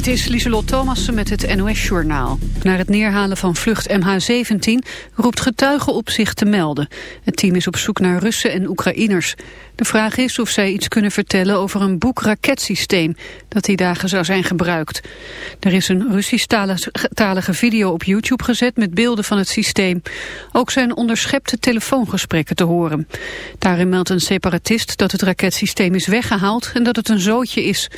Dit is Lieselot Thomassen met het NOS-journaal. Naar het neerhalen van vlucht MH17 roept getuigen op zich te melden. Het team is op zoek naar Russen en Oekraïners. De vraag is of zij iets kunnen vertellen over een boekraketsysteem... dat die dagen zou zijn gebruikt. Er is een Russisch-talige video op YouTube gezet met beelden van het systeem. Ook zijn onderschepte telefoongesprekken te horen. Daarin meldt een separatist dat het raketsysteem is weggehaald... en dat het een zootje is...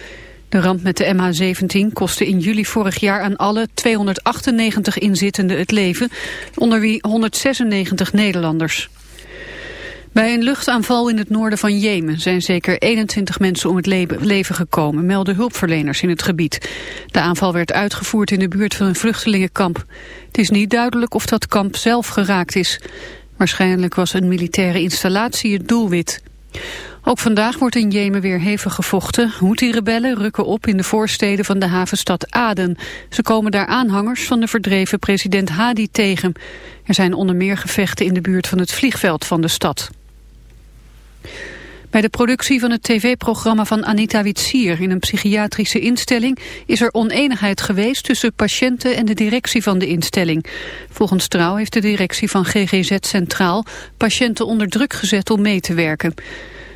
De ramp met de MH17 kostte in juli vorig jaar aan alle 298 inzittenden het leven, onder wie 196 Nederlanders. Bij een luchtaanval in het noorden van Jemen zijn zeker 21 mensen om het leven gekomen, melden hulpverleners in het gebied. De aanval werd uitgevoerd in de buurt van een vluchtelingenkamp. Het is niet duidelijk of dat kamp zelf geraakt is. Waarschijnlijk was een militaire installatie het doelwit. Ook vandaag wordt in Jemen weer hevig gevochten. Houthi-rebellen rukken op in de voorsteden van de havenstad Aden. Ze komen daar aanhangers van de verdreven president Hadi tegen. Er zijn onder meer gevechten in de buurt van het vliegveld van de stad. Bij de productie van het tv-programma van Anita Witsier in een psychiatrische instelling is er oneenigheid geweest tussen patiënten en de directie van de instelling. Volgens Trouw heeft de directie van GGZ Centraal patiënten onder druk gezet om mee te werken.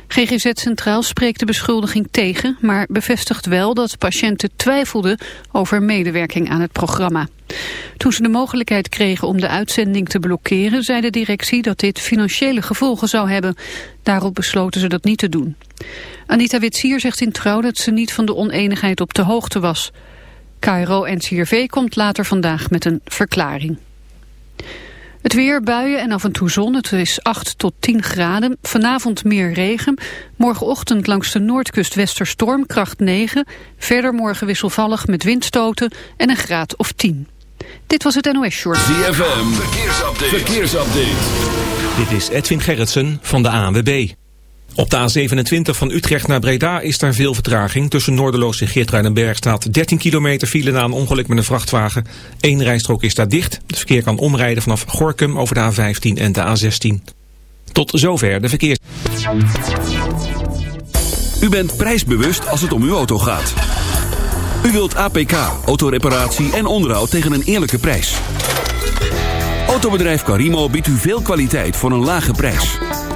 GGZ Centraal spreekt de beschuldiging tegen, maar bevestigt wel dat patiënten twijfelden over medewerking aan het programma. Toen ze de mogelijkheid kregen om de uitzending te blokkeren, zei de directie dat dit financiële gevolgen zou hebben. Daarop besloten ze dat niet te doen. Anita Witsier zegt in trouw dat ze niet van de oneenigheid op de hoogte was. KRO en CRV komt later vandaag met een verklaring. Het weer, buien en af en toe zon. Het is 8 tot 10 graden. Vanavond meer regen. Morgenochtend langs de noordkust westerstorm, kracht 9. Verder morgen wisselvallig met windstoten en een graad of 10. Dit was het NOS Short. ZFM, verkeersupdate. verkeersupdate. Dit is Edwin Gerritsen van de ANWB. Op de A27 van Utrecht naar Breda is daar veel vertraging. Tussen Noorderloos en Geertruidenberg staat 13 kilometer file na een ongeluk met een vrachtwagen. Eén rijstrook is daar dicht. Het verkeer kan omrijden vanaf Gorkum over de A15 en de A16. Tot zover de verkeers. U bent prijsbewust als het om uw auto gaat. U wilt APK, autoreparatie en onderhoud tegen een eerlijke prijs. Autobedrijf Carimo biedt u veel kwaliteit voor een lage prijs.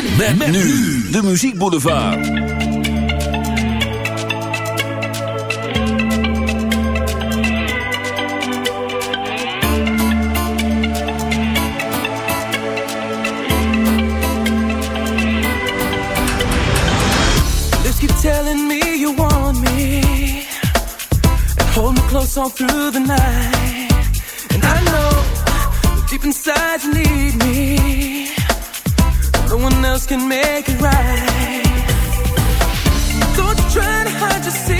Met, met nu de keep telling me you want me. And hold me close all through the night. And I know deep inside you need me. Else can make it right. Don't try to hide your secrets.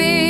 be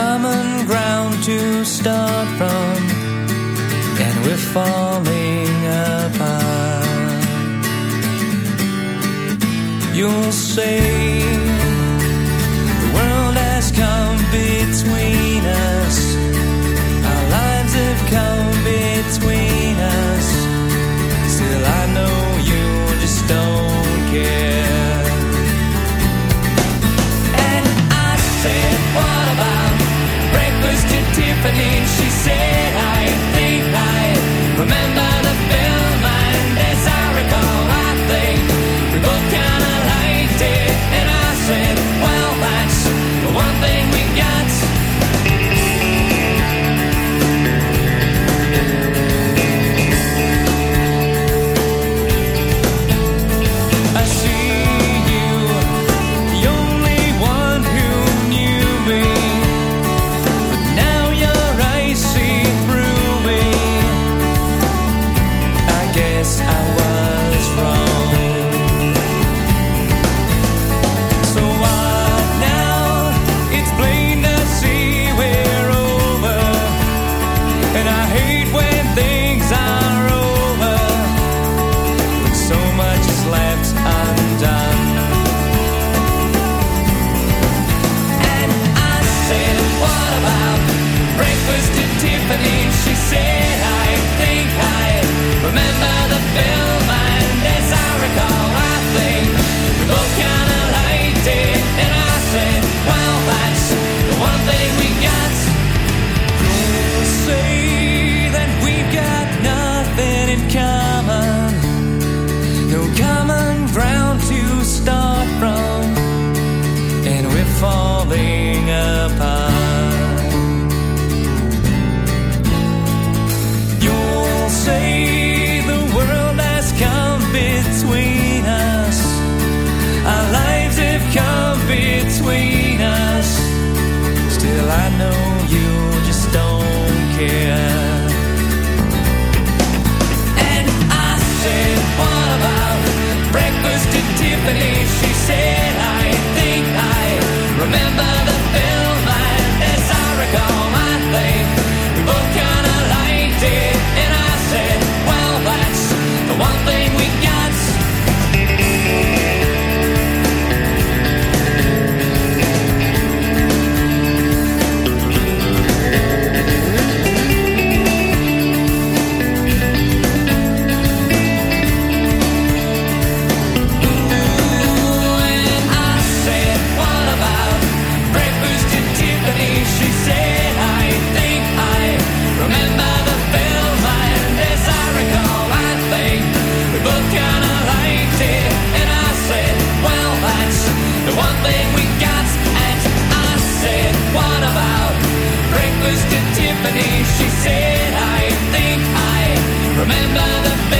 common ground to start from, and we're falling apart. You'll say. remember the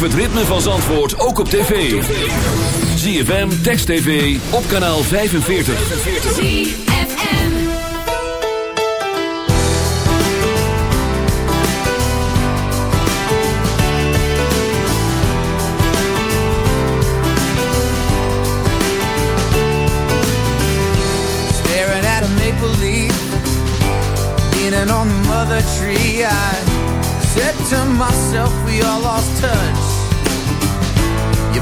Beleef het ritme van Zandvoort ook op tv. ZFM, Text TV, op kanaal 45. ZFM Staring at a maple leaf, Leaning on the mother tree I said to myself we all lost touch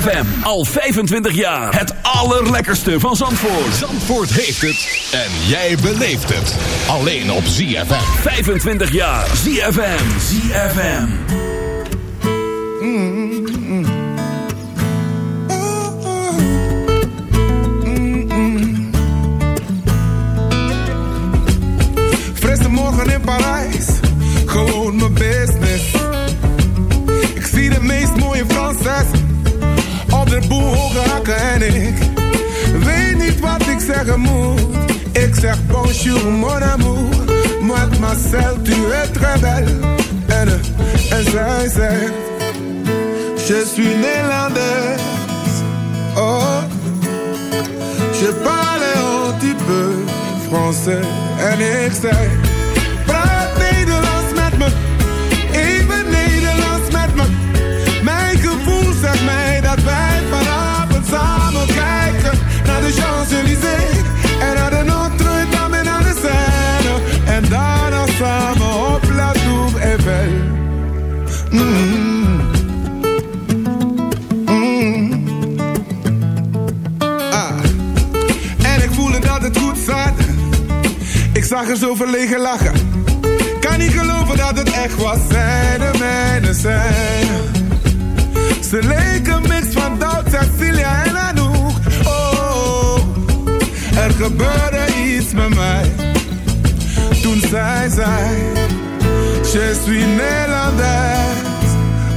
ZFM. Al 25 jaar. Het allerlekkerste van Zandvoort. Zandvoort heeft het. En jij beleeft het. Alleen op ZFM. 25 jaar. ZFM. ZFM. Frisse morgen in Parijs. Gewoon mijn business. Ik zie de meest mooie Franses de boel hoog hakken en ik weet niet wat ik zeggen moet. Ik zeg bonjour mon amour, mademoiselle, tu es très belle. En, eh, en zij zegt, je suis néerlandaise, oh. Je parle un petit peu français en ik zeg... zo verlegen lachen. Kan niet geloven dat het echt was, zij de mijne zijn. Ze leken mix van Doubt, Cecilia en Anouk. Oh, er gebeurde iets met mij. Toen zij zei, je suis Nederlands.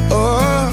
Oh,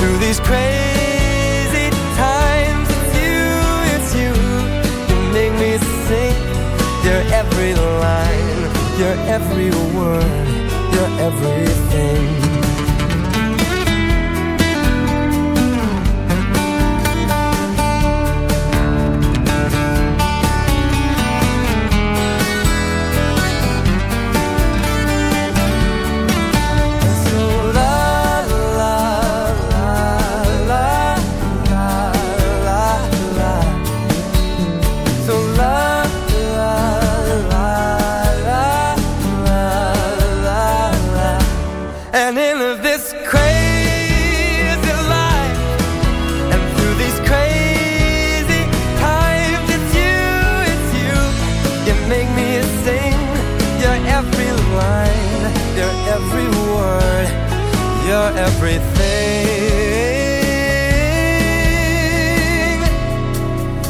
through these crazy times. It's you, it's you. You make me sing every line, your every word, everything.